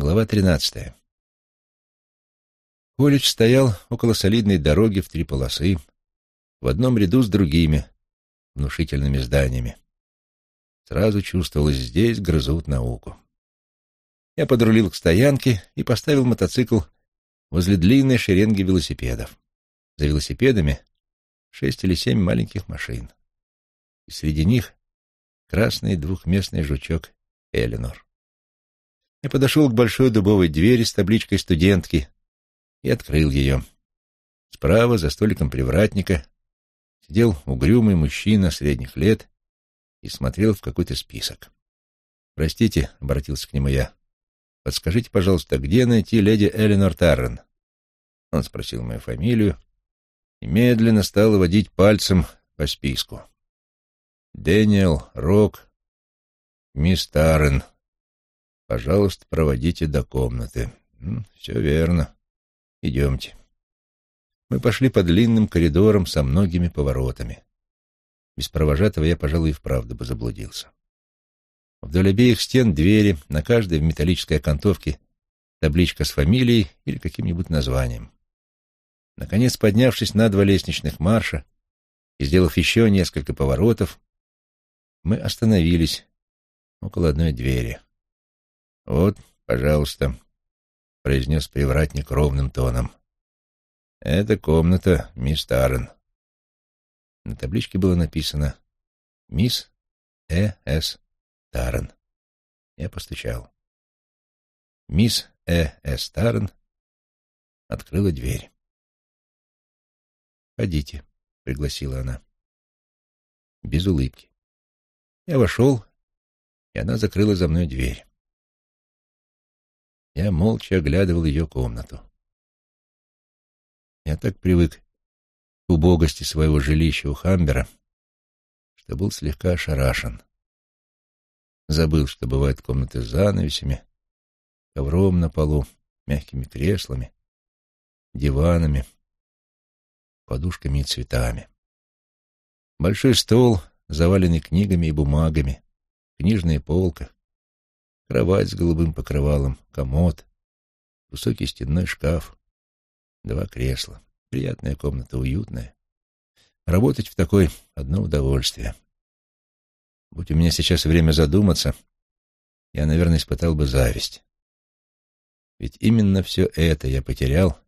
Глава тринадцатая. Колледж стоял около солидной дороги в три полосы, в одном ряду с другими внушительными зданиями. Сразу чувствовалось, здесь грызут науку. Я подрулил к стоянке и поставил мотоцикл возле длинной шеренги велосипедов. За велосипедами шесть или семь маленьких машин. И среди них красный двухместный жучок Эленор. Я подошел к большой дубовой двери с табличкой студентки и открыл ее. Справа, за столиком привратника, сидел угрюмый мужчина средних лет и смотрел в какой-то список. «Простите», — обратился к нему я, — «подскажите, пожалуйста, где найти леди Эленор Таррен?» Он спросил мою фамилию и медленно стал водить пальцем по списку. «Дэниел, Рок, мисс Таррен», Пожалуйста, проводите до комнаты. Все верно. Идемте. Мы пошли по длинным коридорам со многими поворотами. Без провожатого я, пожалуй, и вправду бы заблудился. Вдоль обеих стен двери, на каждой в металлической окантовке табличка с фамилией или каким-нибудь названием. Наконец, поднявшись на два лестничных марша и сделав еще несколько поворотов, мы остановились около одной двери. «Вот, пожалуйста», — произнес привратник ровным тоном. «Это комната мисс Таррен». На табличке было написано «Мисс Э. С. Таррен». Я постучал. Мисс Э. С. Таррен открыла дверь. «Ходите», — пригласила она. Без улыбки. Я вошел, и она закрыла за мной дверь. Я молча оглядывал ее комнату. Я так привык к убогости своего жилища у Хамбера, что был слегка ошарашен. Забыл, что бывают комнаты с занавесями, ковром на полу, мягкими креслами, диванами, подушками и цветами. Большой стол, заваленный книгами и бумагами, книжная полка, Кровать с голубым покрывалом, комод, высокий стенной шкаф, два кресла. Приятная комната, уютная. Работать в такой — одно удовольствие. Будь у меня сейчас время задуматься, я, наверное, испытал бы зависть. Ведь именно все это я потерял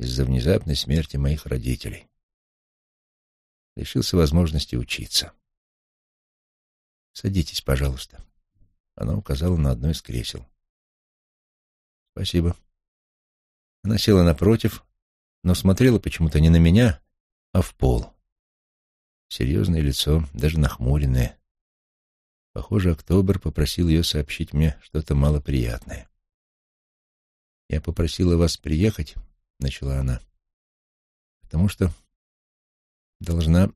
из-за внезапной смерти моих родителей. Лишился возможности учиться. Садитесь, пожалуйста. Она указала на одно из кресел. «Спасибо». Она села напротив, но смотрела почему-то не на меня, а в пол. Серьезное лицо, даже нахмуренное. Похоже, Октобер попросил ее сообщить мне что-то малоприятное. «Я попросила вас приехать», — начала она, — «потому что должна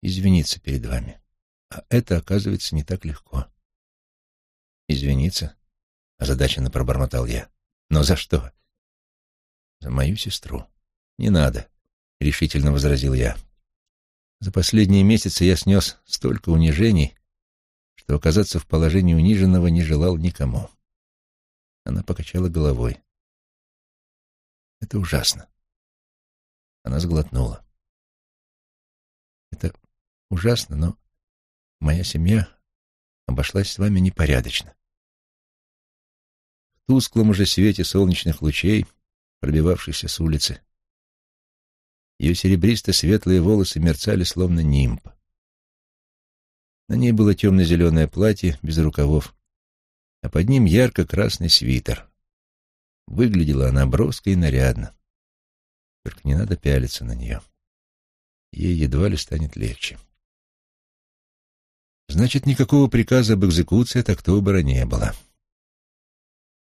извиниться перед вами. А это, оказывается, не так легко». «Извиниться?» — озадаченно пробормотал я. «Но за что?» «За мою сестру». «Не надо», — решительно возразил я. «За последние месяцы я снес столько унижений, что оказаться в положении униженного не желал никому». Она покачала головой. «Это ужасно». Она сглотнула. «Это ужасно, но моя семья обошлась с вами непорядочно. В тусклом уже свете солнечных лучей, пробивавшихся с улицы, ее серебристо-светлые волосы мерцали, словно нимб. На ней было темно-зеленое платье без рукавов, а под ним ярко-красный свитер. Выглядела она броско и нарядно. Только не надо пялиться на нее. Ей едва ли станет легче. Значит, никакого приказа об экзекуции от Октобера не было.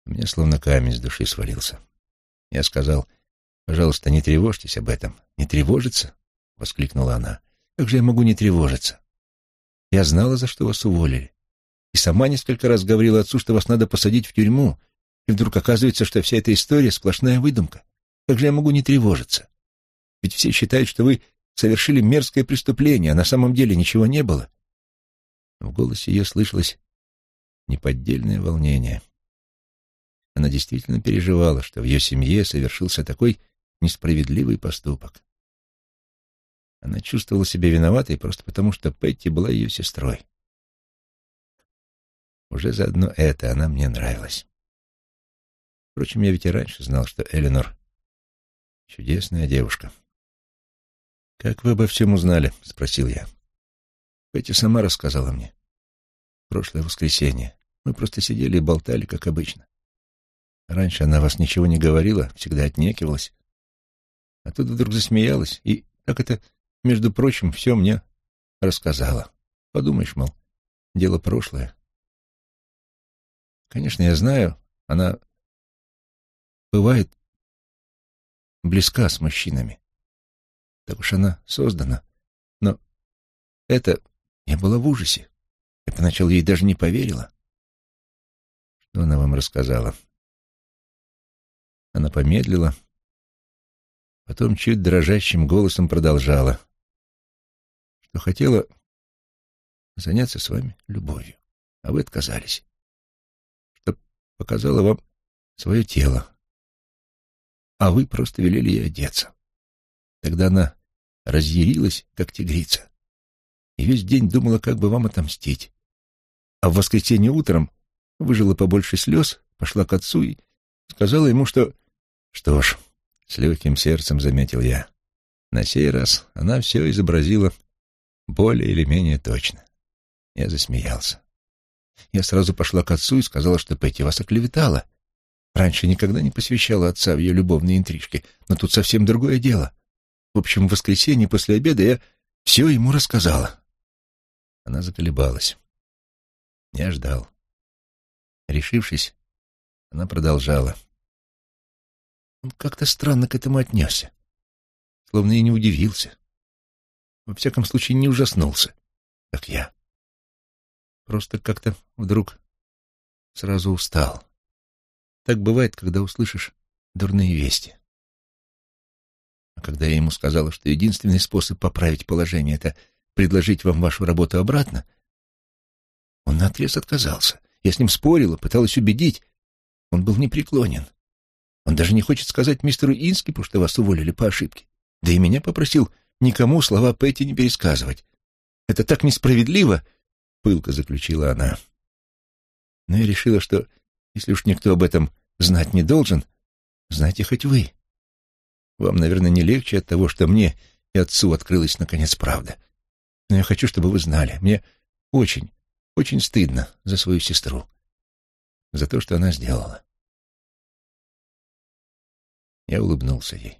Меня словно камень с души свалился. Я сказал, «Пожалуйста, не тревожьтесь об этом». «Не тревожиться?» — воскликнула она. «Как же я могу не тревожиться? Я знала, за что вас уволили. И сама несколько раз говорила отцу, что вас надо посадить в тюрьму. И вдруг оказывается, что вся эта история — сплошная выдумка. Как же я могу не тревожиться? Ведь все считают, что вы совершили мерзкое преступление, а на самом деле ничего не было. В голосе ее слышалось неподдельное волнение. Она действительно переживала, что в ее семье совершился такой несправедливый поступок. Она чувствовала себя виноватой просто потому, что Петти была ее сестрой. Уже заодно это она мне нравилась. Впрочем, я ведь и раньше знал, что Эленор — чудесная девушка. «Как вы обо всем узнали?» — спросил я. Петти сама рассказала мне. Прошлое воскресенье. Мы просто сидели и болтали, как обычно. Раньше она вас ничего не говорила, всегда отнекивалась. А тут вдруг засмеялась и, как это, между прочим, все мне рассказала. Подумаешь, мол, дело прошлое. Конечно, я знаю, она бывает близка с мужчинами. Так уж она создана. Но это... Я была в ужасе. Я поначалу ей даже не поверила. Что она вам рассказала? Она помедлила, потом чуть дрожащим голосом продолжала, что хотела заняться с вами любовью, а вы отказались, что показала вам свое тело, а вы просто велели ей одеться. Тогда она разъярилась, как тигрица, и весь день думала, как бы вам отомстить. А в воскресенье утром выжила побольше слез, пошла к отцу и сказала ему, что что ж, с легким сердцем заметил я. На сей раз она все изобразила более или менее точно. Я засмеялся. Я сразу пошла к отцу и сказала, что Петти вас оклеветала. Раньше никогда не посвящала отца в ее любовные интрижки, но тут совсем другое дело. В общем, в воскресенье после обеда я все ему рассказала. Она заколебалась. Я ждал. Решившись, она продолжала. Он как-то странно к этому отнесся. Словно и не удивился. Во всяком случае, не ужаснулся, как я. Просто как-то вдруг сразу устал. Так бывает, когда услышишь дурные вести. А когда я ему сказала, что единственный способ поправить положение — это предложить вам вашу работу обратно, он наотрез отказался. Я с ним спорила, пыталась убедить. Он был непреклонен. Он даже не хочет сказать мистеру Инскипу, что вас уволили по ошибке. Да и меня попросил никому слова Петти не пересказывать. Это так несправедливо, — пылко заключила она. Но я решила, что если уж никто об этом знать не должен, знайте хоть вы. Вам, наверное, не легче от того, что мне и отцу открылась, наконец, правда. Но я хочу, чтобы вы знали, мне очень, очень стыдно за свою сестру, за то, что она сделала. Я улыбнулся ей.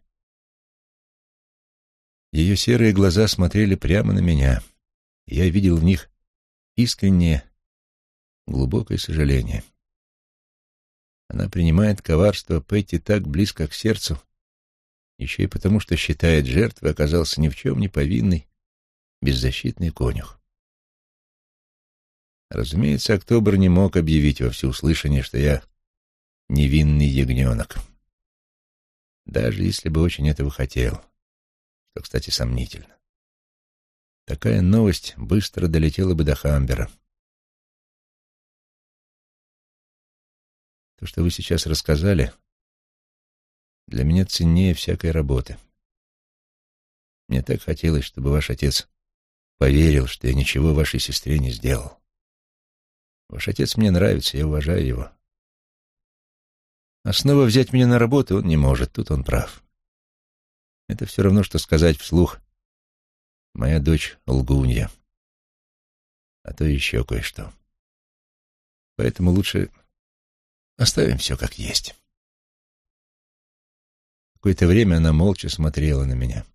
Ее серые глаза смотрели прямо на меня, и я видел в них искреннее, глубокое сожаление. Она принимает коварство Петти так близко к сердцу, еще и потому, что считает жертвой оказался ни в чем не повинный, беззащитный конюх. Разумеется, Октобер не мог объявить во всеуслышание, что я невинный ягненок даже если бы очень этого хотел, что, кстати, сомнительно. Такая новость быстро долетела бы до Хамбера. То, что вы сейчас рассказали, для меня ценнее всякой работы. Мне так хотелось, чтобы ваш отец поверил, что я ничего вашей сестре не сделал. Ваш отец мне нравится, я уважаю его. А снова взять меня на работу он не может, тут он прав. Это все равно, что сказать вслух «Моя дочь лгунья», а то еще кое-что. Поэтому лучше оставим все как есть. Какое-то время она молча смотрела на меня.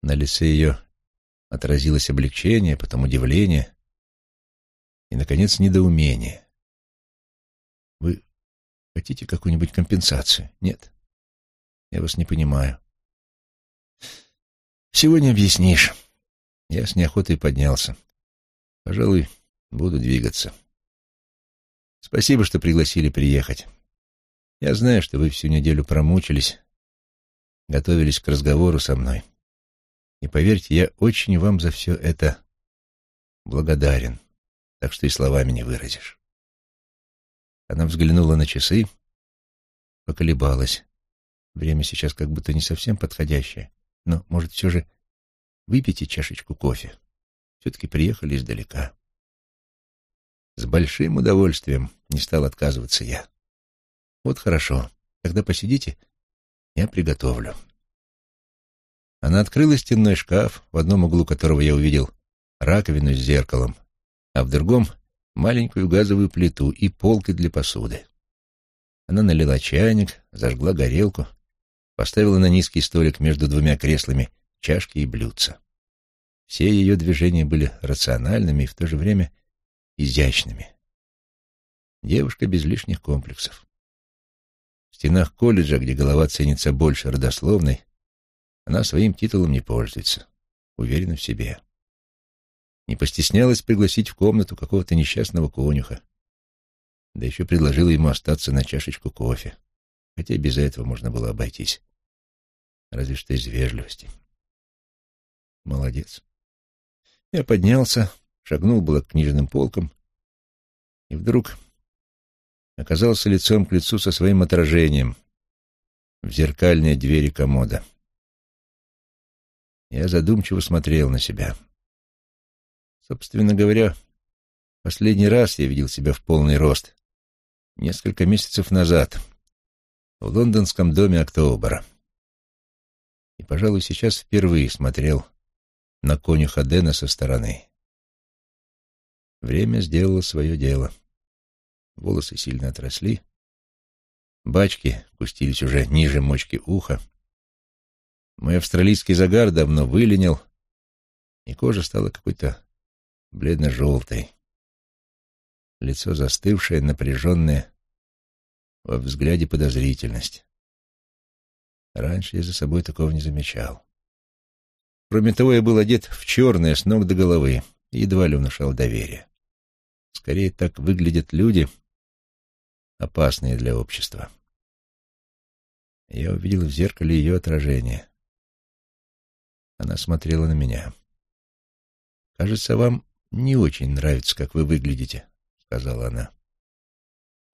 На лице ее отразилось облегчение, потом удивление и, наконец, недоумение. «Вы Хотите какую-нибудь компенсацию? Нет. Я вас не понимаю. Сегодня объяснишь. Я с неохотой поднялся. Пожалуй, буду двигаться. Спасибо, что пригласили приехать. Я знаю, что вы всю неделю промучились, готовились к разговору со мной. И поверьте, я очень вам за все это благодарен, так что и словами не выразишь. Она взглянула на часы поколебалась. Время сейчас как будто не совсем подходящее. Но, может, все же выпейте чашечку кофе? Все-таки приехали издалека. С большим удовольствием не стал отказываться я. Вот хорошо. Тогда посидите, я приготовлю. Она открыла стенной шкаф, в одном углу которого я увидел раковину с зеркалом, а в другом — маленькую газовую плиту и полки для посуды. Она налила чайник, зажгла горелку, поставила на низкий столик между двумя креслами чашки и блюдца. Все ее движения были рациональными и в то же время изящными. Девушка без лишних комплексов. В стенах колледжа, где голова ценится больше родословной, она своим титулом не пользуется, уверена в себе. Не постеснялась пригласить в комнату какого-то несчастного конюха, да еще предложила ему остаться на чашечку кофе, хотя без этого можно было обойтись, разве что из вежливости. Молодец. Я поднялся, шагнул было к книжным полкам, и вдруг оказался лицом к лицу со своим отражением в зеркальной двери комода. Я задумчиво смотрел на себя. Собственно говоря, последний раз я видел себя в полный рост несколько месяцев назад в лондонском доме Октобера. И, пожалуй, сейчас впервые смотрел на конюха Дэна со стороны. Время сделало свое дело. Волосы сильно отросли, бачки пустились уже ниже мочки уха. Мой австралийский загар давно выленил, и кожа стала какой-то бледно-желтой. Лицо застывшее, напряженное, во взгляде подозрительность. Раньше я за собой такого не замечал. Кроме того, я был одет в черное с ног до головы и едва ли внушал доверие. Скорее, так выглядят люди, опасные для общества. Я увидел в зеркале ее отражение. Она смотрела на меня. «Кажется, вам не очень нравится, как вы выглядите», — сказала она.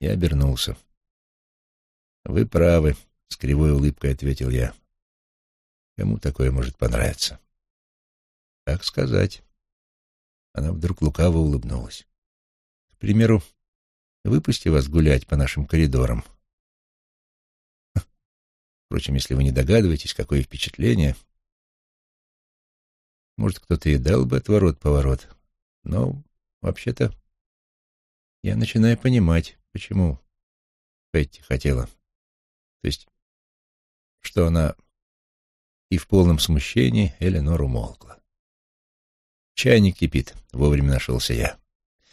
Я обернулся. «Вы правы», — с кривой улыбкой ответил я. Кому такое может понравиться? Как сказать? Она вдруг лукаво улыбнулась. К примеру, выпусти вас гулять по нашим коридорам. Впрочем, если вы не догадываетесь, какое впечатление... Может, кто-то и дал бы отворот-поворот. Но, вообще-то, я начинаю понимать, почему Петти хотела. То есть, что она и в полном смущении Эленор умолкла. «Чайник кипит», — вовремя нашелся я.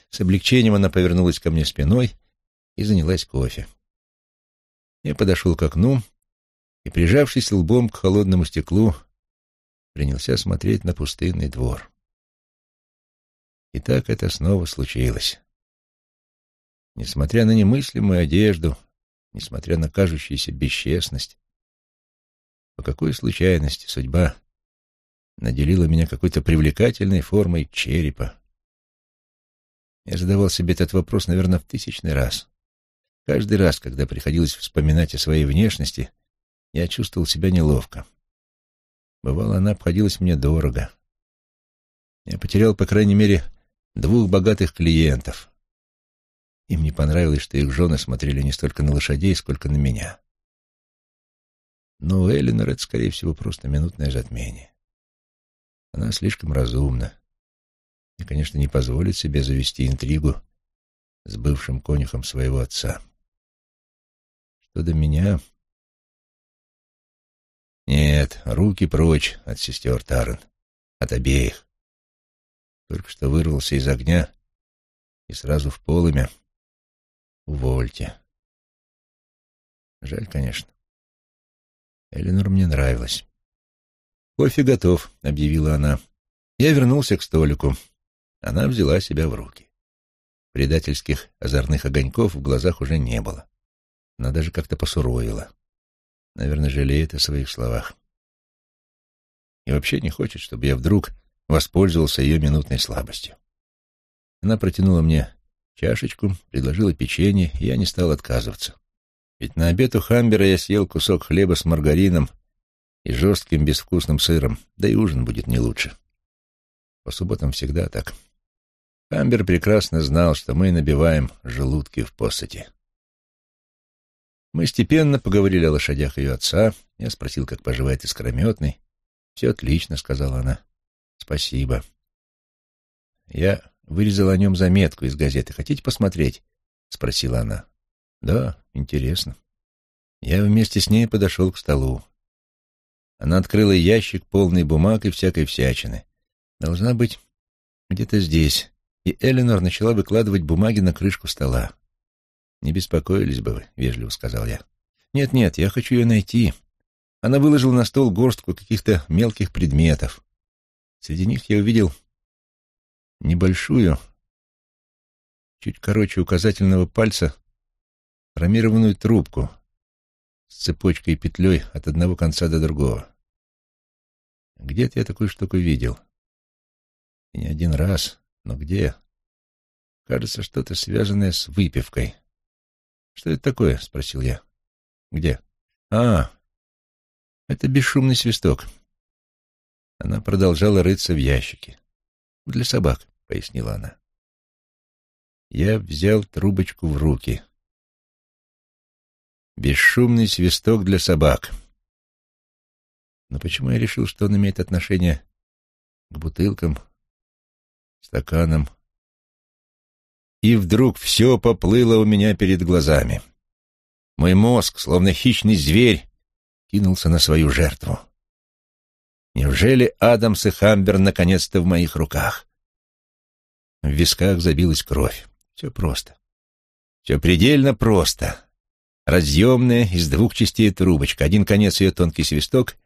С облегчением она повернулась ко мне спиной и занялась кофе. Я подошел к окну и, прижавшись лбом к холодному стеклу, принялся смотреть на пустынный двор. И так это снова случилось. Несмотря на немыслимую одежду, несмотря на кажущуюся бесчестность, по какой случайности судьба наделила меня какой-то привлекательной формой черепа? Я задавал себе этот вопрос, наверное, в тысячный раз. Каждый раз, когда приходилось вспоминать о своей внешности, я чувствовал себя неловко. Бывало, она обходилась мне дорого. Я потерял, по крайней мере, двух богатых клиентов. Им не понравилось, что их жены смотрели не столько на лошадей, сколько на меня. Но у Эллинор это, скорее всего, просто минутное затмение. Она слишком разумна и, конечно, не позволит себе завести интригу с бывшим конюхом своего отца. Что до меня... Нет, руки прочь от сестер Таран, от обеих. Только что вырвался из огня и сразу в полымя. Увольте. Жаль, конечно. Эленор мне нравилась. «Кофе готов», — объявила она. Я вернулся к столику. Она взяла себя в руки. Предательских озорных огоньков в глазах уже не было. Она даже как-то посуровила. Наверное, жалеет о своих словах. И вообще не хочет, чтобы я вдруг воспользовался ее минутной слабостью. Она протянула мне чашечку, предложила печенье, и я не стал отказываться. Ведь на обед у Хамбера я съел кусок хлеба с маргарином и жестким безвкусным сыром, да и ужин будет не лучше. По субботам всегда так. Хамбер прекрасно знал, что мы набиваем желудки в посоте. Мы степенно поговорили о лошадях ее отца. Я спросил, как поживает искрометный. «Все отлично», — сказала она. «Спасибо». Я вырезал о нем заметку из газеты. «Хотите посмотреть?» — спросила она. «Да, интересно». Я вместе с ней подошел к столу. Она открыла ящик, полный бумаг и всякой всячины. Должна быть где-то здесь. И Эленор начала выкладывать бумаги на крышку стола. «Не беспокоились бы вы», — вежливо сказал я. «Нет-нет, я хочу ее найти». Она выложила на стол горстку каких-то мелких предметов. Среди них я увидел небольшую, чуть короче указательного пальца, хромированную трубку с цепочкой и петлей от одного конца до другого. Где-то я такую штуку видел. И не один раз, но где? Кажется, что-то связанное с выпивкой. «Что это такое?» — спросил я. «Где?» «А, это бесшумный свисток». Она продолжала рыться в ящике. «Для собак», — пояснила она. Я взял трубочку в руки. Бесшумный свисток для собак. Но почему я решил, что он имеет отношение к бутылкам, стаканам, и вдруг все поплыло у меня перед глазами. Мой мозг, словно хищный зверь, кинулся на свою жертву. Неужели Адамс и Хамбер наконец-то в моих руках? В висках забилась кровь. Все просто. Все предельно просто. Разъемная из двух частей трубочка. Один конец ее тонкий свисток,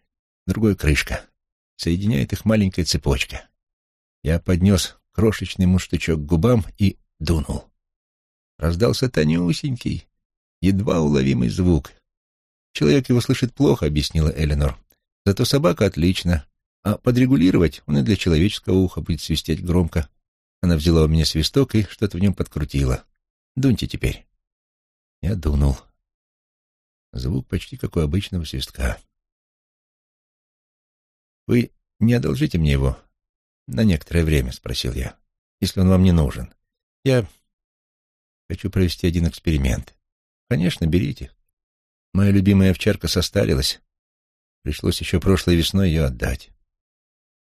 другой — крышка. Соединяет их маленькая цепочка. Я поднес крошечный муштучок к губам и дунул. Раздался тонюсенький, едва уловимый звук. Человек его слышит плохо, объяснила Эленор. Зато собака отлично, а подрегулировать он и для человеческого уха будет свистеть громко. Она взяла у меня свисток и что-то в нем подкрутила. Дуньте теперь. Я дунул. Звук почти как у обычного свистка. «Вы не одолжите мне его на некоторое время?» — спросил я. «Если он вам не нужен. Я хочу провести один эксперимент. Конечно, берите. Моя любимая овчарка состарилась. Пришлось еще прошлой весной ее отдать.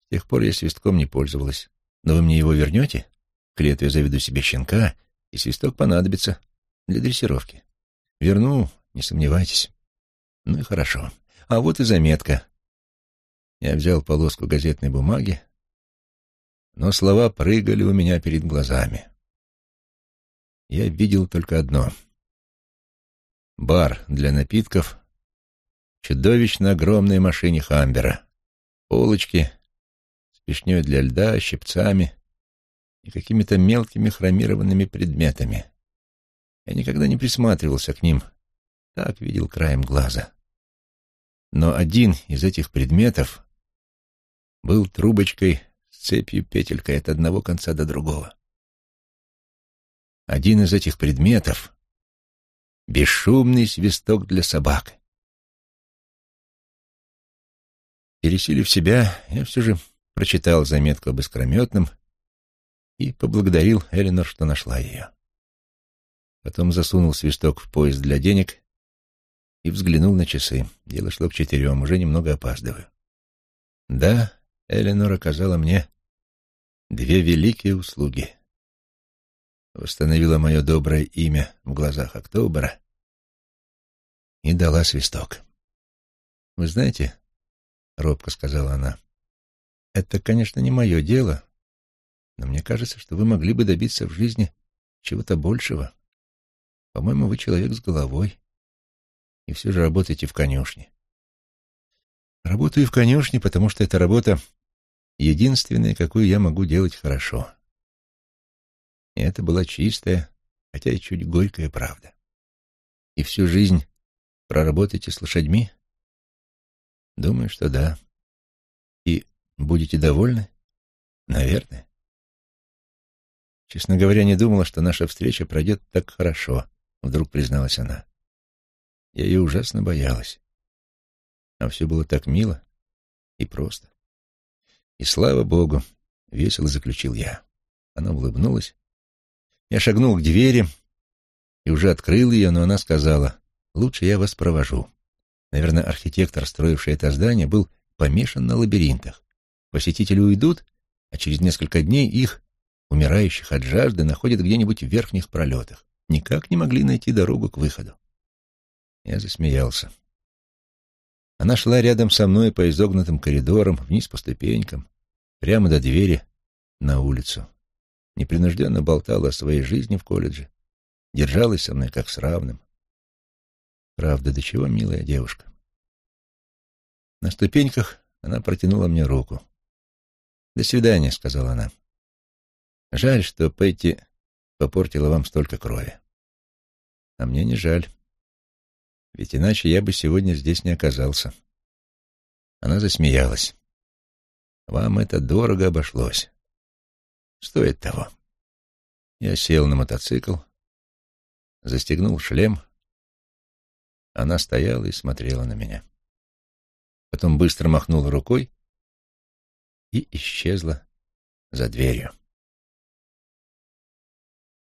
С тех пор я свистком не пользовалась. Но вы мне его вернете? К лету я заведу себе щенка, и свисток понадобится для дрессировки. Верну, не сомневайтесь. Ну и хорошо. А вот и заметка. Я взял полоску газетной бумаги, но слова прыгали у меня перед глазами я видел только одно. Бар для напитков, чудовищно огромной машине Хамбера, полочки с пешней для льда, щипцами и какими-то мелкими хромированными предметами. Я никогда не присматривался к ним, так видел краем глаза. Но один из этих предметов был трубочкой с цепью-петелькой от одного конца до другого. Один из этих предметов — бесшумный свисток для собак. Пересилив себя, я все же прочитал заметку об искрометном и поблагодарил Эленор, что нашла ее. Потом засунул свисток в поезд для денег и взглянул на часы. Дело шло к четырем, уже немного опаздываю. Да, Эленор оказала мне две великие услуги восстановила мое доброе имя в глазах Октобера и дала свисток. «Вы знаете, — робко сказала она, — это, конечно, не мое дело, но мне кажется, что вы могли бы добиться в жизни чего-то большего. По-моему, вы человек с головой, и все же работаете в конюшне. Работаю в конюшне, потому что эта работа единственная, какую я могу делать хорошо. И это была чистая, хотя и чуть горькая правда. И всю жизнь проработаете с лошадьми? Думаю, что да. И будете довольны? Наверное. Честно говоря, не думала, что наша встреча пройдет так хорошо, вдруг призналась она. Я ее ужасно боялась. А все было так мило и просто. И слава богу, весело заключил я. Она улыбнулась. Я шагнул к двери и уже открыл ее, но она сказала, «Лучше я вас провожу». Наверное, архитектор, строивший это здание, был помешан на лабиринтах. Посетители уйдут, а через несколько дней их, умирающих от жажды, находят где-нибудь в верхних пролетах. Никак не могли найти дорогу к выходу. Я засмеялся. Она шла рядом со мной по изогнутым коридорам, вниз по ступенькам, прямо до двери на улицу. Непринужденно болтала о своей жизни в колледже, держалась со мной как с равным. Правда, до чего милая девушка. На ступеньках она протянула мне руку. «До свидания», — сказала она. «Жаль, что Петти попортила вам столько крови. А мне не жаль, ведь иначе я бы сегодня здесь не оказался». Она засмеялась. «Вам это дорого обошлось. Стоит того». Я сел на мотоцикл, застегнул шлем. Она стояла и смотрела на меня потом быстро махнула рукой и исчезла за дверью.